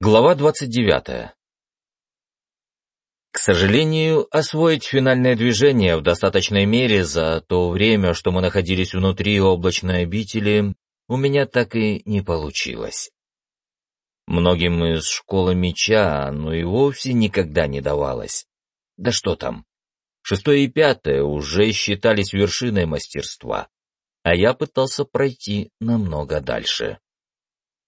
Глава 29. К сожалению, освоить финальное движение в достаточной мере за то время, что мы находились внутри облачной обители, у меня так и не получилось. Многим из школы меча, ну и вовсе никогда не давалось. Да что там. Шестое и пятое уже считались вершиной мастерства, а я пытался пройти намного дальше.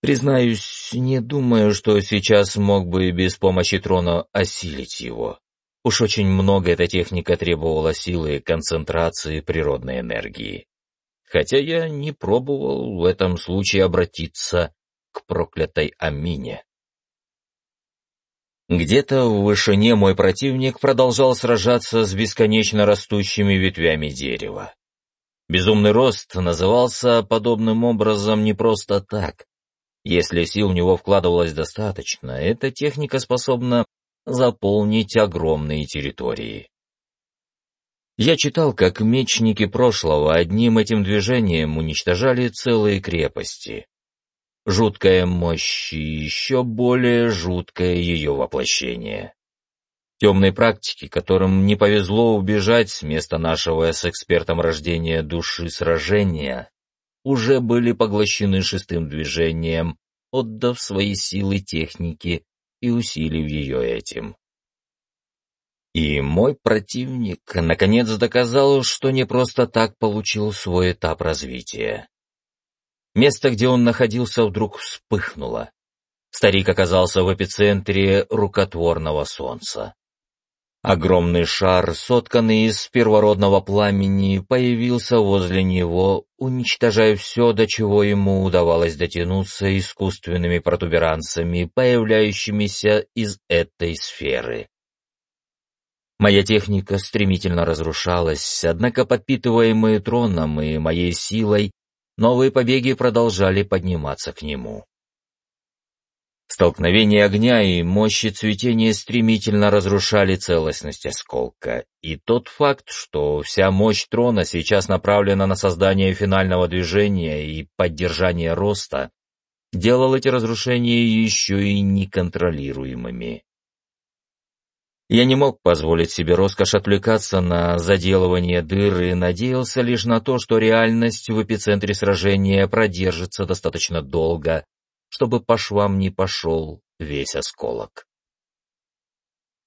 Признаюсь, не думаю, что сейчас мог бы без помощи трона осилить его. Уж очень много эта техника требовала силы концентрации природной энергии. Хотя я не пробовал в этом случае обратиться к проклятой Амине. Где-то в вышине мой противник продолжал сражаться с бесконечно растущими ветвями дерева. Безумный рост назывался подобным образом не просто так. Если сил в него вкладывалось достаточно, эта техника способна заполнить огромные территории. Я читал, как мечники прошлого одним этим движением уничтожали целые крепости. Жуткая мощь и еще более жуткое ее воплощение. Темные практики, которым не повезло убежать с места нашего с экспертом рождения души сражения, уже были поглощены шестым движением, отдав свои силы технике и усилив ее этим. И мой противник наконец доказал, что не просто так получил свой этап развития. Место, где он находился, вдруг вспыхнуло. Старик оказался в эпицентре рукотворного солнца. Огромный шар, сотканный из первородного пламени, появился возле него, уничтожая все, до чего ему удавалось дотянуться искусственными протуберанцами, появляющимися из этой сферы. Моя техника стремительно разрушалась, однако подпитываемые троном и моей силой, новые побеги продолжали подниматься к нему. Столкновение огня и мощи цветения стремительно разрушали целостность осколка, и тот факт, что вся мощь трона сейчас направлена на создание финального движения и поддержание роста, делал эти разрушения еще и неконтролируемыми. Я не мог позволить себе роскошь отвлекаться на заделывание дыр и надеялся лишь на то, что реальность в эпицентре сражения продержится достаточно долго, чтобы по швам не пошел весь осколок.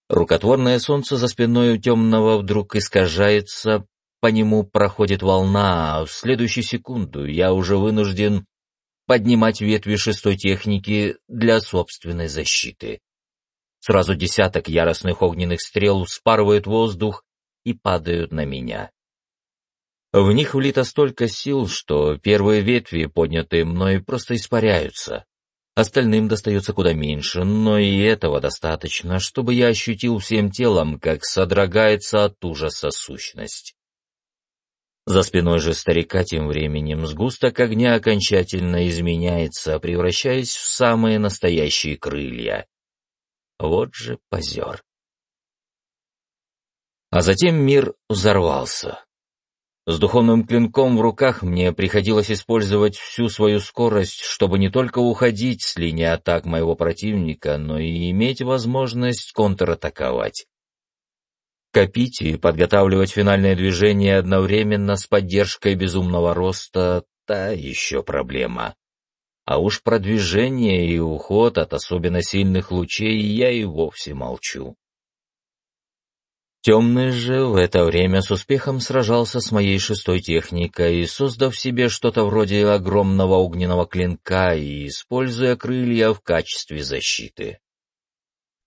Рукотворное солнце за спиной у темного вдруг искажается, по нему проходит волна, а в следующую секунду я уже вынужден поднимать ветви шестой техники для собственной защиты. Сразу десяток яростных огненных стрел вспарывают воздух и падают на меня. В них влито столько сил, что первые ветви, поднятые мной, просто испаряются. Остальным достается куда меньше, но и этого достаточно, чтобы я ощутил всем телом, как содрогается от ужаса сущность. За спиной же старика тем временем сгусток огня окончательно изменяется, превращаясь в самые настоящие крылья. Вот же позер. А затем мир взорвался. С духовным клинком в руках мне приходилось использовать всю свою скорость, чтобы не только уходить с линии атак моего противника, но и иметь возможность контратаковать. Копить и подготавливать финальное движение одновременно с поддержкой безумного роста — та еще проблема. А уж про движение и уход от особенно сильных лучей я и вовсе молчу. Темный же в это время с успехом сражался с моей шестой техникой, создав себе что-то вроде огромного огненного клинка и используя крылья в качестве защиты.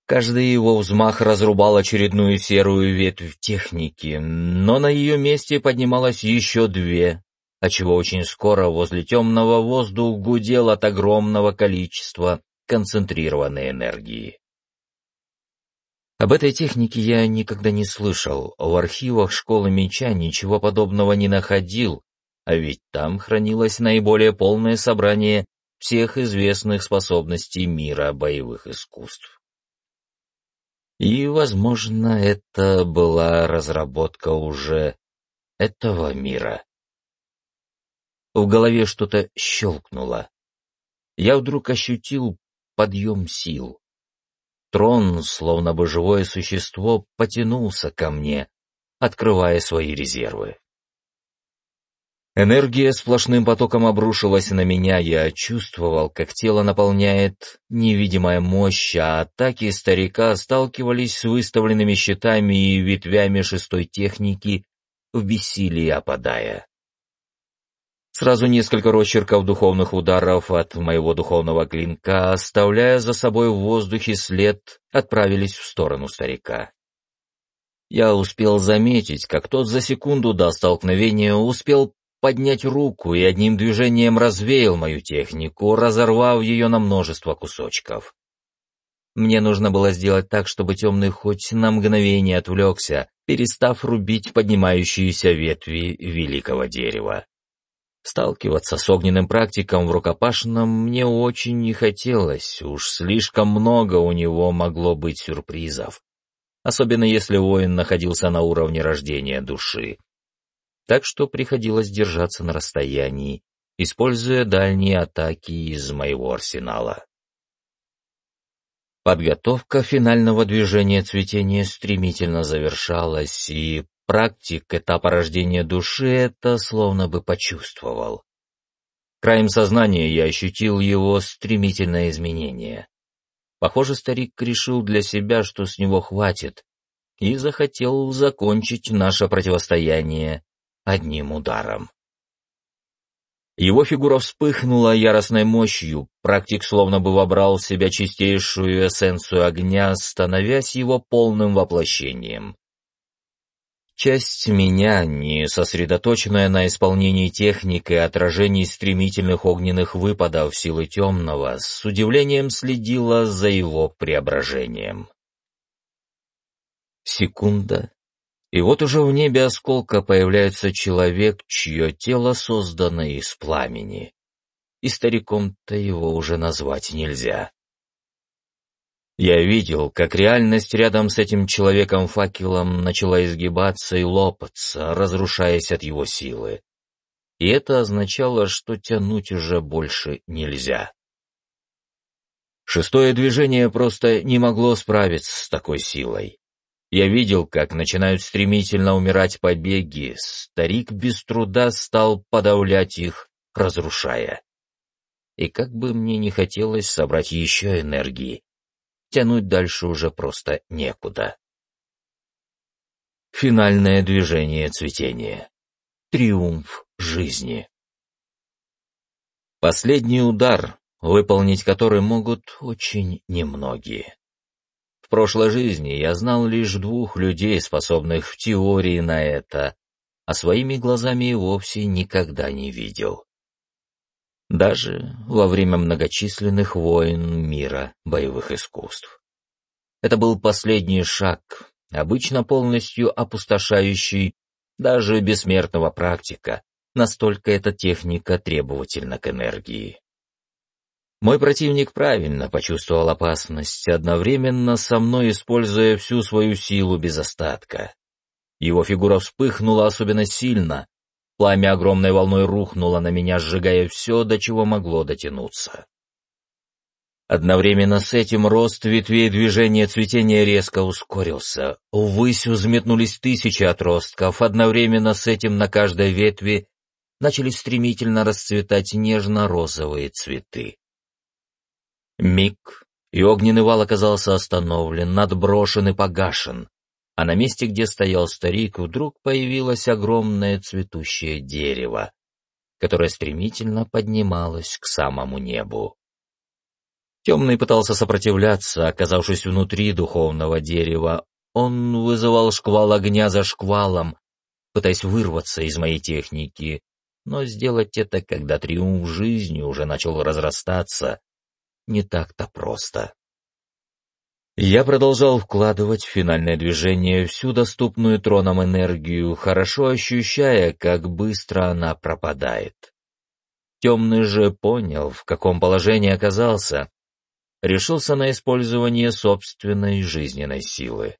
Каждый его взмах разрубал очередную серую ветвь техники, но на ее месте поднималось еще две, отчего очень скоро возле темного воздух гудел от огромного количества концентрированной энергии. Об этой технике я никогда не слышал, в архивах школы меча ничего подобного не находил, а ведь там хранилось наиболее полное собрание всех известных способностей мира боевых искусств. И, возможно, это была разработка уже этого мира. В голове что-то щелкнуло. Я вдруг ощутил подъем сил. Трон, словно бы живое существо, потянулся ко мне, открывая свои резервы. Энергия сплошным потоком обрушилась на меня, я чувствовал, как тело наполняет невидимая мощь, а атаки старика сталкивались с выставленными щитами и ветвями шестой техники, в бессилии опадая. Сразу несколько росчерков духовных ударов от моего духовного клинка, оставляя за собой в воздухе след, отправились в сторону старика. Я успел заметить, как тот за секунду до столкновения успел поднять руку и одним движением развеял мою технику, разорвав ее на множество кусочков. Мне нужно было сделать так, чтобы темный хоть на мгновение отвлекся, перестав рубить поднимающиеся ветви великого дерева. Сталкиваться с огненным практиком в рукопашном мне очень не хотелось, уж слишком много у него могло быть сюрпризов. Особенно если воин находился на уровне рождения души так что приходилось держаться на расстоянии, используя дальние атаки из моего арсенала. Подготовка финального движения цветения стремительно завершалась, и практик этапа рождения души это словно бы почувствовал. Краем сознания я ощутил его стремительное изменение. Похоже, старик решил для себя, что с него хватит, и захотел закончить наше противостояние одним ударом. Его фигура вспыхнула яростной мощью, практик словно бы вобрал в себя чистейшую эссенцию огня, становясь его полным воплощением. Часть меня, не сосредоточенная на исполнении техник и отражении стремительных огненных выпадов силы темного, с удивлением следила за его преображением. Секунда, и вот уже в небе осколка появляется человек, чье тело создано из пламени. И стариком-то его уже назвать нельзя. Я видел, как реальность рядом с этим человеком-факелом начала изгибаться и лопаться, разрушаясь от его силы. И это означало, что тянуть уже больше нельзя. Шестое движение просто не могло справиться с такой силой. Я видел, как начинают стремительно умирать побеги, старик без труда стал подавлять их, разрушая. И как бы мне не хотелось собрать еще энергии, тянуть дальше уже просто некуда. Финальное движение цветения. Триумф жизни. Последний удар, выполнить который могут очень немногие. В прошлой жизни я знал лишь двух людей, способных в теории на это, а своими глазами и вовсе никогда не видел. Даже во время многочисленных войн мира боевых искусств. Это был последний шаг, обычно полностью опустошающий даже бессмертного практика, настолько эта техника требовательна к энергии. Мой противник правильно почувствовал опасность, одновременно со мной используя всю свою силу без остатка. Его фигура вспыхнула особенно сильно, пламя огромной волной рухнуло на меня, сжигая все, до чего могло дотянуться. Одновременно с этим рост ветвей движения цветения резко ускорился. Ввысь взметнулись тысячи отростков, одновременно с этим на каждой ветви начали стремительно расцветать нежно-розовые цветы. Миг, и огненный вал оказался остановлен, отброшен и погашен, а на месте, где стоял старик, вдруг появилось огромное цветущее дерево, которое стремительно поднималось к самому небу. Темный пытался сопротивляться, оказавшись внутри духовного дерева. Он вызывал шквал огня за шквалом, пытаясь вырваться из моей техники, но сделать это, когда триумф жизни уже начал разрастаться, не так-то просто. Я продолжал вкладывать в финальное движение всю доступную троном энергию, хорошо ощущая, как быстро она пропадает. Темный же понял, в каком положении оказался, решился на использование собственной жизненной силы.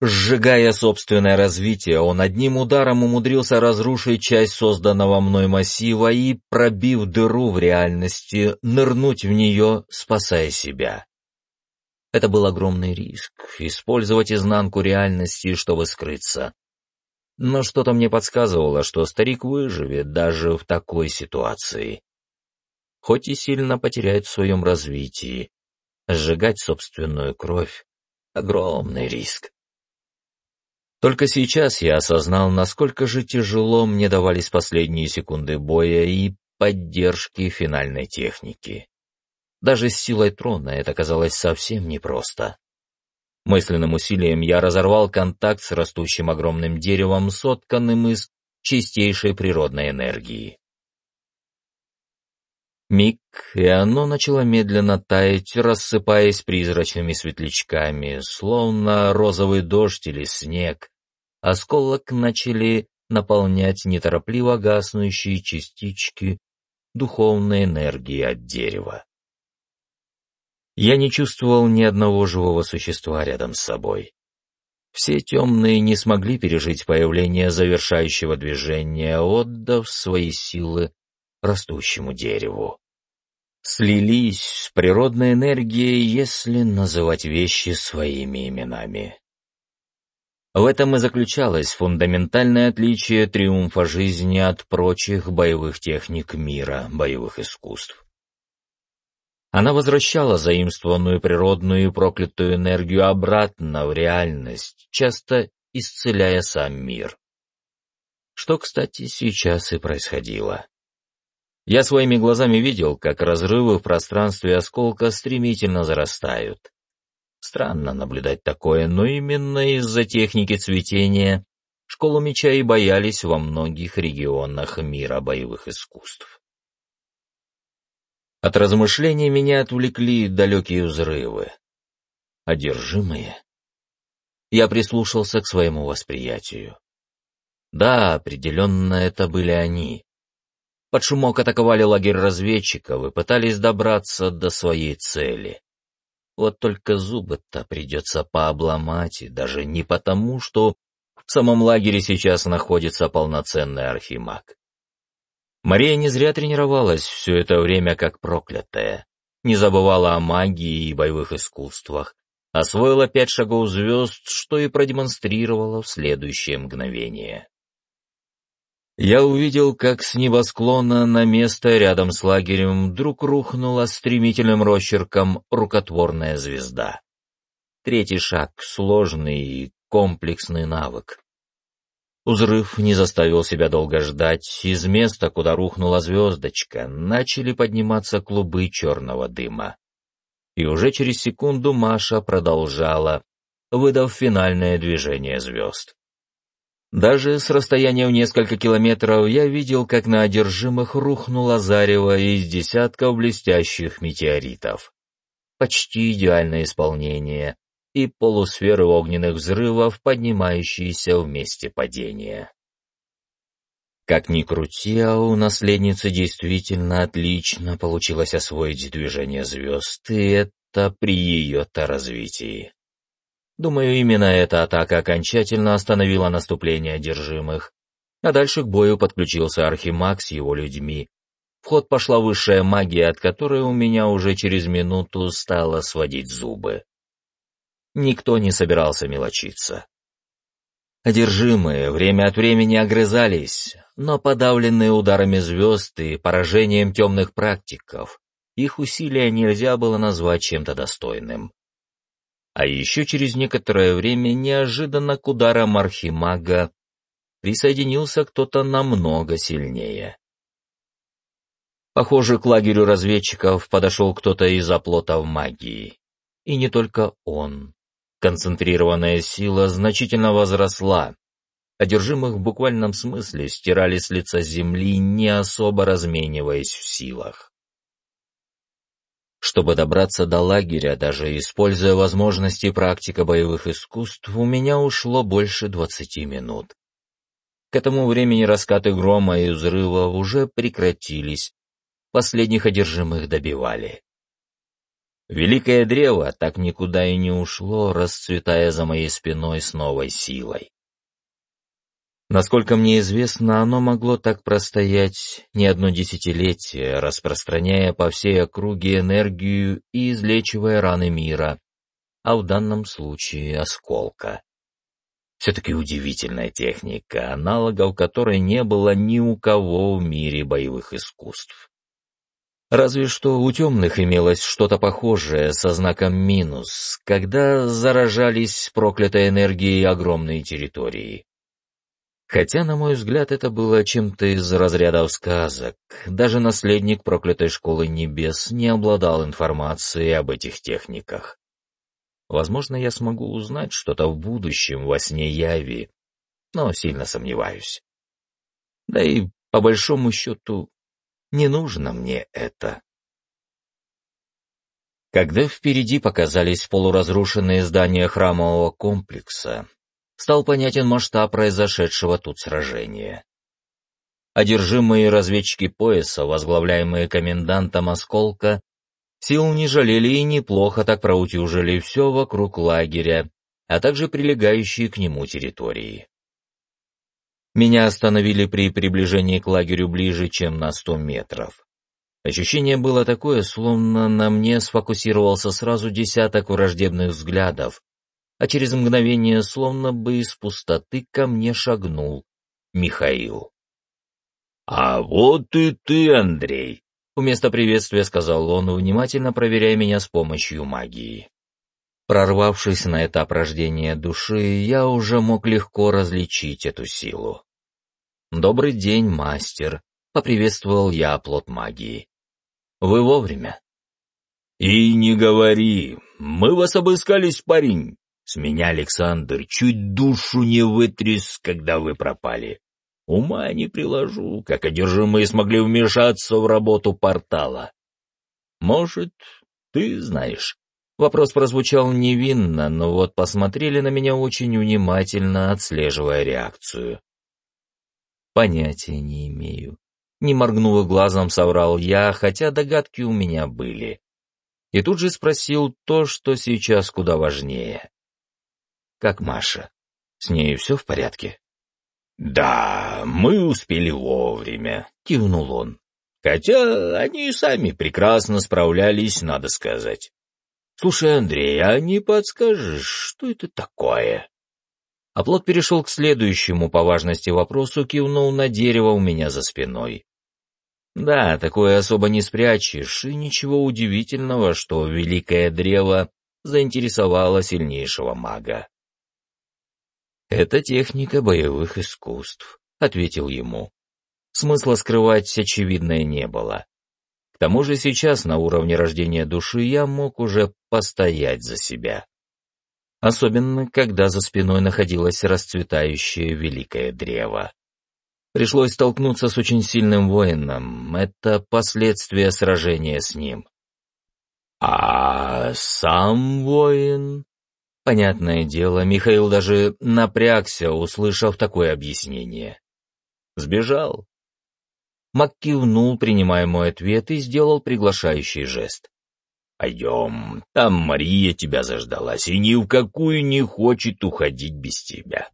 Сжигая собственное развитие, он одним ударом умудрился разрушить часть созданного мной массива и, пробив дыру в реальности, нырнуть в нее, спасая себя. Это был огромный риск — использовать изнанку реальности, чтобы скрыться. Но что-то мне подсказывало, что старик выживет даже в такой ситуации. Хоть и сильно потеряет в своем развитии. Сжигать собственную кровь — огромный риск. Только сейчас я осознал, насколько же тяжело мне давались последние секунды боя и поддержки финальной техники. Даже с силой трона это казалось совсем непросто. Мысленным усилием я разорвал контакт с растущим огромным деревом, сотканным из чистейшей природной энергии. Миг, и оно начало медленно таять, рассыпаясь призрачными светлячками, словно розовый дождь или снег, осколок начали наполнять неторопливо гаснущие частички духовной энергии от дерева. Я не чувствовал ни одного живого существа рядом с собой. Все темные не смогли пережить появление завершающего движения, отдав свои силы растущему дереву. Слились с природной энергией, если называть вещи своими именами. В этом и заключалось фундаментальное отличие триумфа жизни от прочих боевых техник мира, боевых искусств. Она возвращала заимствованную природную и проклятую энергию обратно в реальность, часто исцеляя сам мир. Что, кстати, сейчас и происходило. Я своими глазами видел, как разрывы в пространстве осколка стремительно зарастают. Странно наблюдать такое, но именно из-за техники цветения школу меча и боялись во многих регионах мира боевых искусств. От размышлений меня отвлекли далекие взрывы. Одержимые. Я прислушался к своему восприятию. Да, определенно это были они. Под шумок атаковали лагерь разведчиков и пытались добраться до своей цели. Вот только зубы-то придется пообломать, и даже не потому, что в самом лагере сейчас находится полноценный архимаг. Мария не зря тренировалась все это время как проклятая, не забывала о магии и боевых искусствах, освоила пять шагов звезд, что и продемонстрировала в следующее мгновение. Я увидел, как с небосклона на место рядом с лагерем вдруг рухнула стремительным росчерком рукотворная звезда. Третий шаг — сложный и комплексный навык. Взрыв не заставил себя долго ждать. Из места, куда рухнула звездочка, начали подниматься клубы черного дыма. И уже через секунду Маша продолжала, выдав финальное движение звезд. Даже с расстояния в несколько километров я видел, как на одержимых рухнуло зарево из десятков блестящих метеоритов. Почти идеальное исполнение и полусферы огненных взрывов, поднимающиеся в месте падения. Как ни крути, а у наследницы действительно отлично получилось освоить движение звезд, и это при ее-то развитии. Думаю, именно эта атака окончательно остановила наступление одержимых, а дальше к бою подключился Архимаг с его людьми. В ход пошла высшая магия, от которой у меня уже через минуту стало сводить зубы. Никто не собирался мелочиться. Одержимые время от времени огрызались, но подавленные ударами звезд и поражением темных практиков, их усилия нельзя было назвать чем-то достойным. А еще через некоторое время неожиданно к ударам архимага присоединился кто-то намного сильнее. Похоже, к лагерю разведчиков подошел кто-то из оплотов магии. И не только он. Концентрированная сила значительно возросла. Одержимых в буквальном смысле стирали с лица земли, не особо размениваясь в силах. Чтобы добраться до лагеря, даже используя возможности практика боевых искусств, у меня ушло больше двадцати минут. К этому времени раскаты грома и взрыва уже прекратились, последних одержимых добивали. Великое древо так никуда и не ушло, расцветая за моей спиной с новой силой. Насколько мне известно, оно могло так простоять не одно десятилетие, распространяя по всей округе энергию и излечивая раны мира, а в данном случае осколка. Все-таки удивительная техника, аналогов которой не было ни у кого в мире боевых искусств. Разве что у темных имелось что-то похожее со знаком минус, когда заражались проклятой энергией огромные территории. Хотя, на мой взгляд, это было чем-то из разрядов сказок. Даже наследник проклятой школы небес не обладал информацией об этих техниках. Возможно, я смогу узнать что-то в будущем во сне Яви, но сильно сомневаюсь. Да и, по большому счету, не нужно мне это. Когда впереди показались полуразрушенные здания храмового комплекса, стал понятен масштаб произошедшего тут сражения. Одержимые разведчики пояса, возглавляемые комендантом Осколка, сил не жалели и неплохо так проутюжили все вокруг лагеря, а также прилегающие к нему территории. Меня остановили при приближении к лагерю ближе, чем на сто метров. Ощущение было такое, словно на мне сфокусировался сразу десяток враждебных взглядов, а через мгновение, словно бы из пустоты, ко мне шагнул Михаил. «А вот и ты, Андрей!» — вместо приветствия сказал он, внимательно проверяя меня с помощью магии. Прорвавшись на этап рождения души, я уже мог легко различить эту силу. «Добрый день, мастер», — поприветствовал я плод магии. «Вы вовремя?» «И не говори, мы вас обыскались, парень. С меня, Александр, чуть душу не вытряс, когда вы пропали. Ума не приложу, как одержимые смогли вмешаться в работу портала. Может, ты знаешь?» Вопрос прозвучал невинно, но вот посмотрели на меня очень внимательно, отслеживая реакцию. Понятия не имею. Не моргнув глазом, соврал я, хотя догадки у меня были. И тут же спросил то, что сейчас куда важнее. Как Маша? С ней все в порядке? «Да, мы успели вовремя», — кивнул он. «Хотя они и сами прекрасно справлялись, надо сказать. Слушай, Андрей, а не подскажешь, что это такое?» Оплот перешел к следующему по важности вопросу, кивнул на дерево у меня за спиной. Да, такое особо не спрячешь, и ничего удивительного, что великое древо заинтересовало сильнейшего мага. «Это техника боевых искусств», — ответил ему. Смысла скрывать очевидное не было. К тому же сейчас на уровне рождения души я мог уже постоять за себя особенно когда за спиной находилось расцветающее великое древо. Пришлось столкнуться с очень сильным воином, это последствия сражения с ним. А сам воин... Понятное дело, Михаил даже напрягся, услышав такое объяснение. Сбежал. Мак кивнул, принимая мой ответ, и сделал приглашающий жест. Пойдем, там Мария тебя заждалась и ни в какую не хочет уходить без тебя.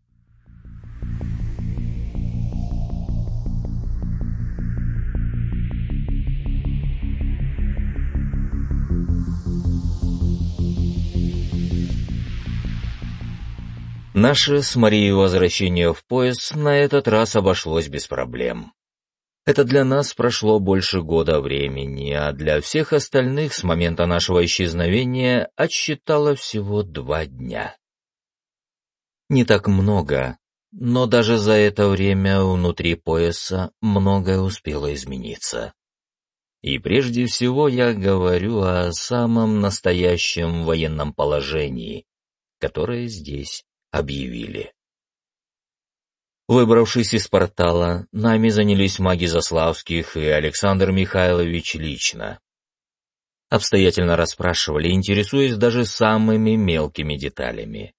Наше с Марией возвращение в пояс на этот раз обошлось без проблем. Это для нас прошло больше года времени, а для всех остальных с момента нашего исчезновения отсчитало всего два дня. Не так много, но даже за это время внутри пояса многое успело измениться. И прежде всего я говорю о самом настоящем военном положении, которое здесь объявили. Выбравшись из портала, нами занялись маги Заславских и Александр Михайлович лично. Обстоятельно расспрашивали, интересуясь даже самыми мелкими деталями.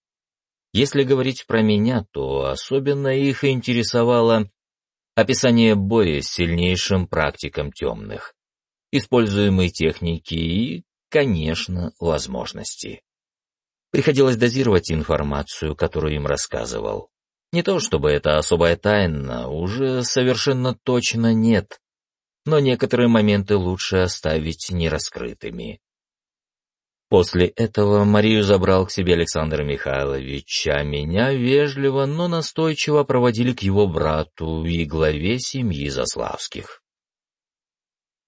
Если говорить про меня, то особенно их интересовало описание боя с сильнейшим практиком темных, используемой техники и, конечно, возможности. Приходилось дозировать информацию, которую им рассказывал. Не то чтобы это особая тайна, уже совершенно точно нет, но некоторые моменты лучше оставить нераскрытыми. После этого Марию забрал к себе Александр Михайлович, а меня вежливо, но настойчиво проводили к его брату и главе семьи Заславских.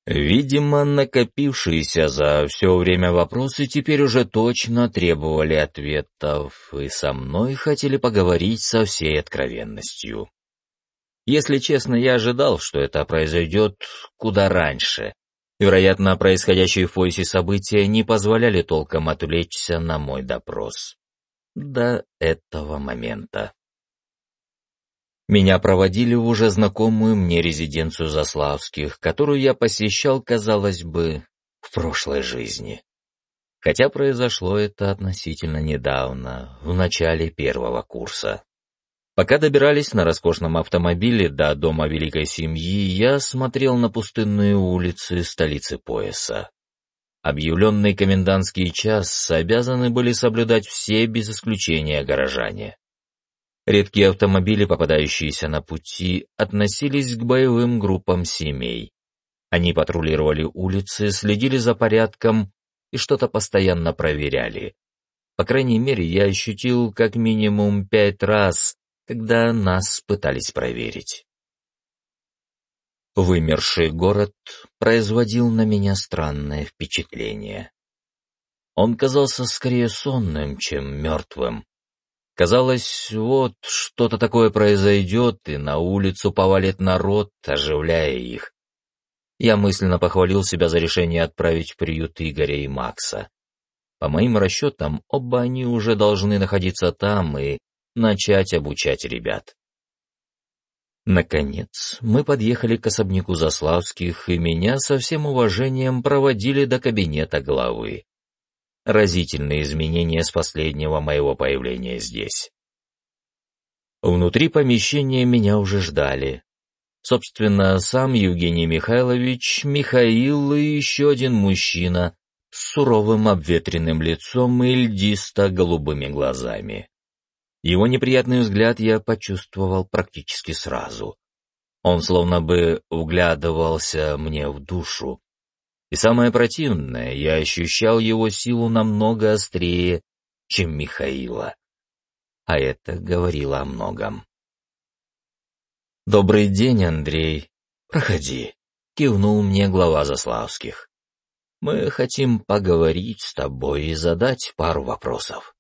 Видимо, накопившиеся за все время вопросы теперь уже точно требовали ответов, и со мной хотели поговорить со всей откровенностью. Если честно, я ожидал, что это произойдет куда раньше. Вероятно, происходящие в поясе события не позволяли толком отвлечься на мой допрос. До этого момента. Меня проводили в уже знакомую мне резиденцию Заславских, которую я посещал, казалось бы, в прошлой жизни. Хотя произошло это относительно недавно, в начале первого курса. Пока добирались на роскошном автомобиле до дома великой семьи, я смотрел на пустынные улицы столицы пояса. Объявленный комендантский час обязаны были соблюдать все без исключения горожане. Редкие автомобили, попадающиеся на пути, относились к боевым группам семей. Они патрулировали улицы, следили за порядком и что-то постоянно проверяли. По крайней мере, я ощутил как минимум пять раз, когда нас пытались проверить. Вымерший город производил на меня странное впечатление. Он казался скорее сонным, чем мертвым. Казалось, вот что-то такое произойдет, и на улицу повалит народ, оживляя их. Я мысленно похвалил себя за решение отправить в приют Игоря и Макса. По моим расчетам, оба они уже должны находиться там и начать обучать ребят. Наконец, мы подъехали к особняку Заславских, и меня со всем уважением проводили до кабинета главы разительные изменения с последнего моего появления здесь. Внутри помещения меня уже ждали. Собственно, сам Евгений Михайлович, Михаил и еще один мужчина с суровым обветренным лицом и льдисто-голубыми глазами. Его неприятный взгляд я почувствовал практически сразу. Он словно бы углядывался мне в душу, и самое противное, я ощущал его силу намного острее, чем Михаила. А это говорило о многом. «Добрый день, Андрей. Проходи», — кивнул мне глава Заславских. «Мы хотим поговорить с тобой и задать пару вопросов».